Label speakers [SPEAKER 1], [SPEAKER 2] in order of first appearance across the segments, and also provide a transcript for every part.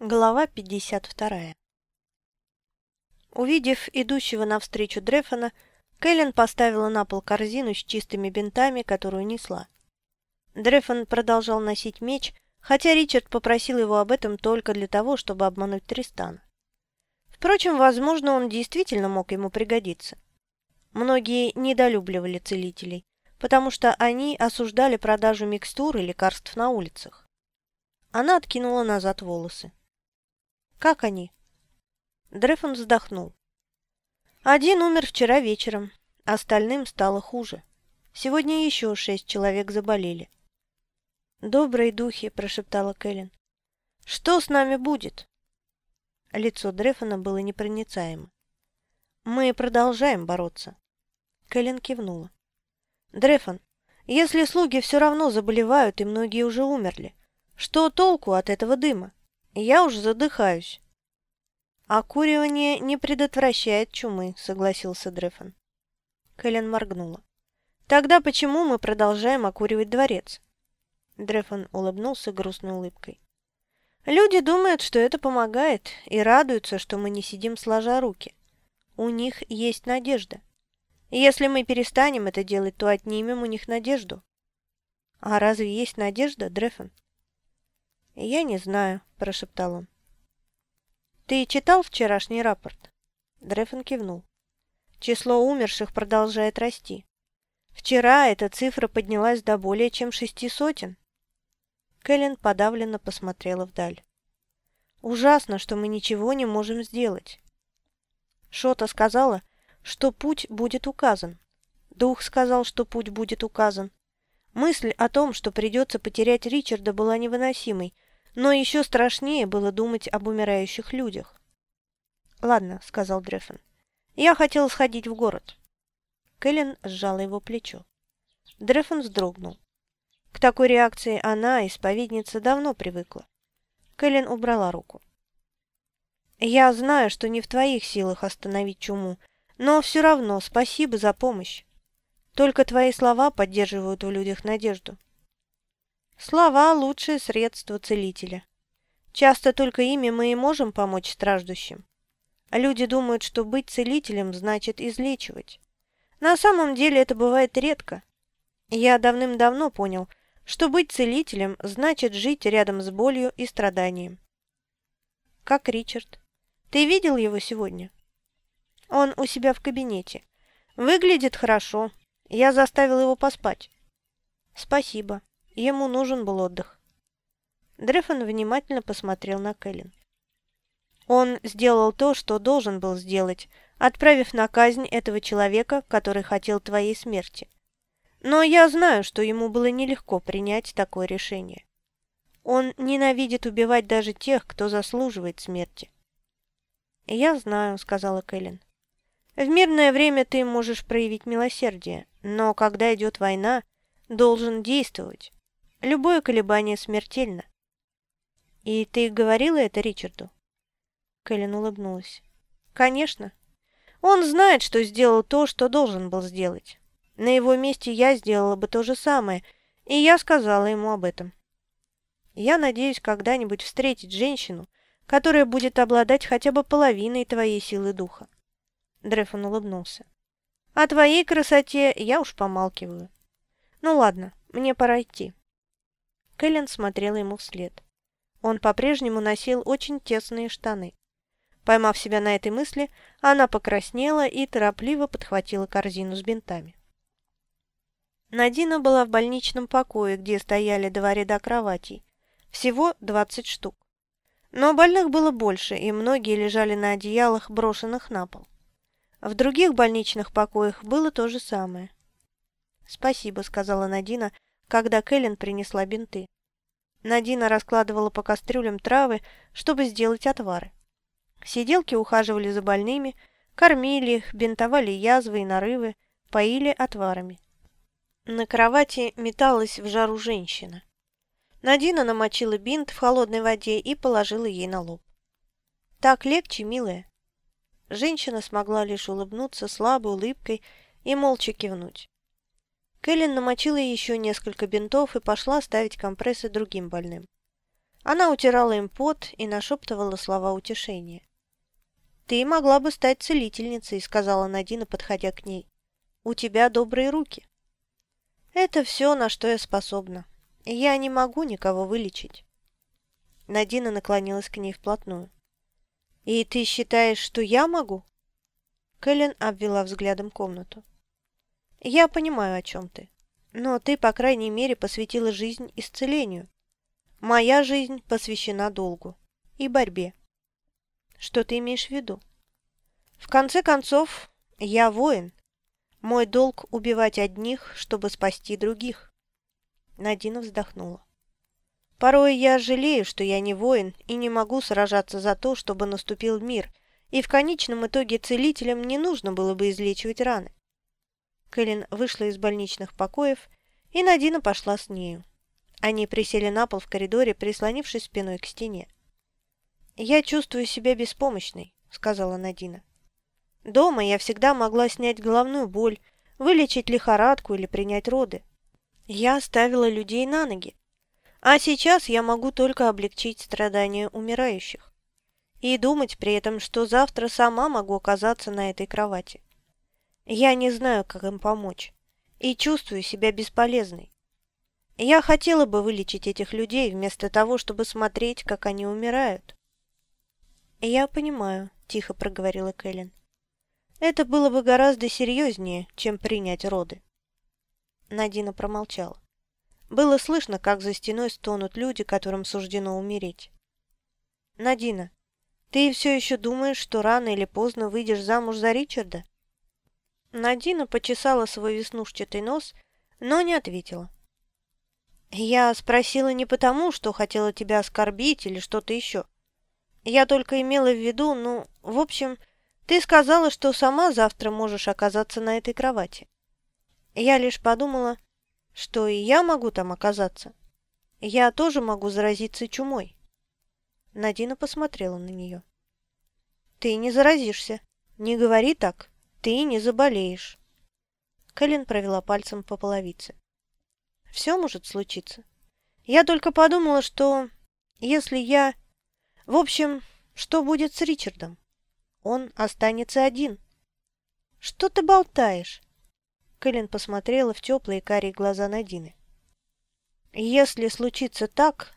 [SPEAKER 1] Глава 52 Увидев идущего навстречу Дрефона, Кэлен поставила на пол корзину с чистыми бинтами, которую несла. Дрефон продолжал носить меч, хотя Ричард попросил его об этом только для того, чтобы обмануть Тристана. Впрочем, возможно, он действительно мог ему пригодиться. Многие недолюбливали целителей, потому что они осуждали продажу микстур и лекарств на улицах. Она откинула назад волосы. «Как они?» Дрефон вздохнул. Один умер вчера вечером, остальным стало хуже. Сегодня еще шесть человек заболели. «Добрые духи», — прошептала Кэлен. «Что с нами будет?» Лицо Дрефона было непроницаемо. «Мы продолжаем бороться». Кэлен кивнула. «Дрефон, если слуги все равно заболевают, и многие уже умерли, что толку от этого дыма? Я уже задыхаюсь». «Окуривание не предотвращает чумы», — согласился Дрефон. Кэлен моргнула. «Тогда почему мы продолжаем окуривать дворец?» Дрефон улыбнулся грустной улыбкой. «Люди думают, что это помогает, и радуются, что мы не сидим сложа руки. У них есть надежда. Если мы перестанем это делать, то отнимем у них надежду». «А разве есть надежда, Дрефон?» «Я не знаю», – прошептал он. «Ты читал вчерашний рапорт?» Дрефон кивнул. Число умерших продолжает расти. Вчера эта цифра поднялась до более чем шести сотен. Кэлен подавленно посмотрела вдаль. «Ужасно, что мы ничего не можем сделать». Шота сказала, что путь будет указан. Дух сказал, что путь будет указан. Мысль о том, что придется потерять Ричарда, была невыносимой, но еще страшнее было думать об умирающих людях. «Ладно», — сказал Дрефен. «Я хотел сходить в город». Кэлен сжала его плечо. Дрефен вздрогнул. К такой реакции она, исповедница, давно привыкла. Кэлен убрала руку. «Я знаю, что не в твоих силах остановить чуму, но все равно спасибо за помощь. Только твои слова поддерживают в людях надежду. Слова – лучшее средство целителя. Часто только ими мы и можем помочь страждущим. Люди думают, что быть целителем значит излечивать. На самом деле это бывает редко. Я давным-давно понял, что быть целителем значит жить рядом с болью и страданием. Как Ричард. Ты видел его сегодня? Он у себя в кабинете. Выглядит хорошо. Я заставил его поспать. Спасибо. Ему нужен был отдых. Дрефон внимательно посмотрел на Кэлен. Он сделал то, что должен был сделать, отправив на казнь этого человека, который хотел твоей смерти. Но я знаю, что ему было нелегко принять такое решение. Он ненавидит убивать даже тех, кто заслуживает смерти. «Я знаю», — сказала Кэлен. «В мирное время ты можешь проявить милосердие, но когда идет война, должен действовать. Любое колебание смертельно. И ты говорила это Ричарду? Кэлен улыбнулась. Конечно. Он знает, что сделал то, что должен был сделать. На его месте я сделала бы то же самое, и я сказала ему об этом. Я надеюсь когда-нибудь встретить женщину, которая будет обладать хотя бы половиной твоей силы духа. Дрефон улыбнулся. О твоей красоте я уж помалкиваю. Ну ладно, мне пора идти. Кэлен смотрела ему вслед. Он по-прежнему носил очень тесные штаны. Поймав себя на этой мысли, она покраснела и торопливо подхватила корзину с бинтами. Надина была в больничном покое, где стояли два ряда кроватей. Всего 20 штук. Но больных было больше, и многие лежали на одеялах, брошенных на пол. В других больничных покоях было то же самое. «Спасибо», — сказала Надина, когда Кэлен принесла бинты. Надина раскладывала по кастрюлям травы, чтобы сделать отвары. Сиделки ухаживали за больными, кормили их, бинтовали язвы и нарывы, поили отварами. На кровати металась в жару женщина. Надина намочила бинт в холодной воде и положила ей на лоб. «Так легче, милая». Женщина смогла лишь улыбнуться слабой улыбкой и молча кивнуть. Кэлен намочила еще несколько бинтов и пошла ставить компрессы другим больным. Она утирала им пот и нашептывала слова утешения. «Ты могла бы стать целительницей», — сказала Надина, подходя к ней. «У тебя добрые руки». «Это все, на что я способна. Я не могу никого вылечить». Надина наклонилась к ней вплотную. «И ты считаешь, что я могу?» Кэлен обвела взглядом комнату. «Я понимаю, о чем ты. Но ты, по крайней мере, посвятила жизнь исцелению. Моя жизнь посвящена долгу и борьбе. Что ты имеешь в виду? В конце концов, я воин. Мой долг убивать одних, чтобы спасти других. Надина вздохнула. Порой я жалею, что я не воин и не могу сражаться за то, чтобы наступил мир, и в конечном итоге целителям не нужно было бы излечивать раны. Кэлен вышла из больничных покоев, и Надина пошла с нею. Они присели на пол в коридоре, прислонившись спиной к стене. «Я чувствую себя беспомощной», — сказала Надина. «Дома я всегда могла снять головную боль, вылечить лихорадку или принять роды. Я ставила людей на ноги. А сейчас я могу только облегчить страдания умирающих. И думать при этом, что завтра сама могу оказаться на этой кровати. Я не знаю, как им помочь, и чувствую себя бесполезной. Я хотела бы вылечить этих людей, вместо того, чтобы смотреть, как они умирают. «Я понимаю», — тихо проговорила Кэлен. «Это было бы гораздо серьезнее, чем принять роды». Надина промолчала. Было слышно, как за стеной стонут люди, которым суждено умереть. «Надина, ты все еще думаешь, что рано или поздно выйдешь замуж за Ричарда?» Надина почесала свой веснушчатый нос, но не ответила. «Я спросила не потому, что хотела тебя оскорбить или что-то еще. Я только имела в виду, ну, в общем, ты сказала, что сама завтра можешь оказаться на этой кровати. Я лишь подумала, что и я могу там оказаться. Я тоже могу заразиться чумой». Надина посмотрела на нее. «Ты не заразишься. Не говори так. Ты не заболеешь». Кэлен провела пальцем по половице. Все может случиться. Я только подумала, что если я... В общем, что будет с Ричардом? Он останется один. Что ты болтаешь? Кэлен посмотрела в теплые карие глаза Надины. Если случится так,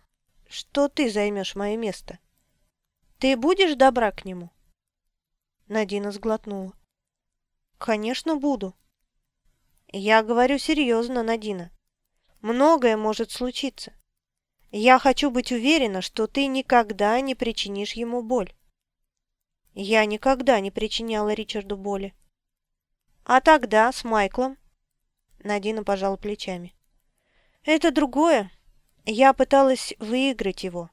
[SPEAKER 1] что ты займешь мое место, ты будешь добра к нему? Надина сглотнула. Конечно, буду. Я говорю серьезно, Надина. Многое может случиться. Я хочу быть уверена, что ты никогда не причинишь ему боль. Я никогда не причиняла Ричарду боли. А тогда с Майклом? Надина пожала плечами. Это другое. Я пыталась выиграть его.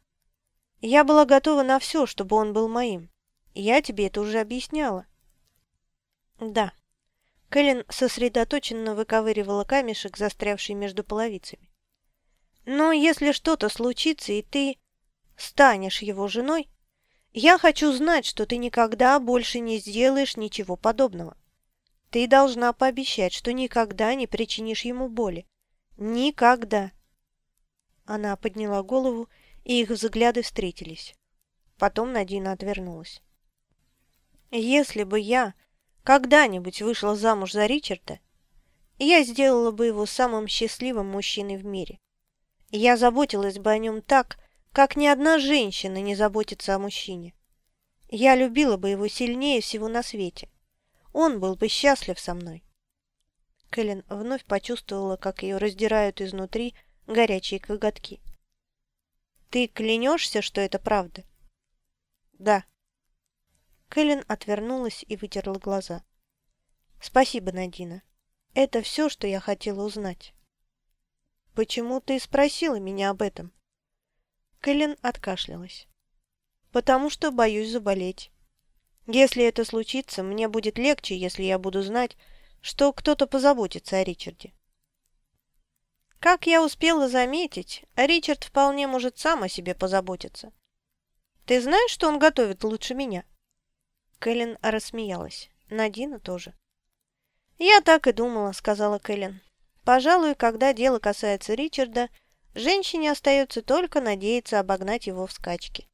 [SPEAKER 1] Я была готова на все, чтобы он был моим. Я тебе это уже объясняла. Да. Кэлен сосредоточенно выковыривала камешек, застрявший между половицами. «Но если что-то случится, и ты станешь его женой, я хочу знать, что ты никогда больше не сделаешь ничего подобного. Ты должна пообещать, что никогда не причинишь ему боли. Никогда!» Она подняла голову, и их взгляды встретились. Потом Надина отвернулась. «Если бы я когда-нибудь вышла замуж за Ричарда, я сделала бы его самым счастливым мужчиной в мире. Я заботилась бы о нем так, как ни одна женщина не заботится о мужчине. Я любила бы его сильнее всего на свете. Он был бы счастлив со мной. Кэлен вновь почувствовала, как ее раздирают изнутри горячие коготки. «Ты клянешься, что это правда?» «Да», Кэлен отвернулась и вытерла глаза. «Спасибо, Надина. Это все, что я хотела узнать». «Почему ты спросила меня об этом?» Кэлен откашлялась. «Потому что боюсь заболеть. Если это случится, мне будет легче, если я буду знать, что кто-то позаботится о Ричарде». Как я успела заметить, Ричард вполне может сам о себе позаботиться. Ты знаешь, что он готовит лучше меня? Кэлен рассмеялась. Надина тоже. «Я так и думала», — сказала Кэлен. «Пожалуй, когда дело касается Ричарда, Женщине остается только надеяться обогнать его в скачке.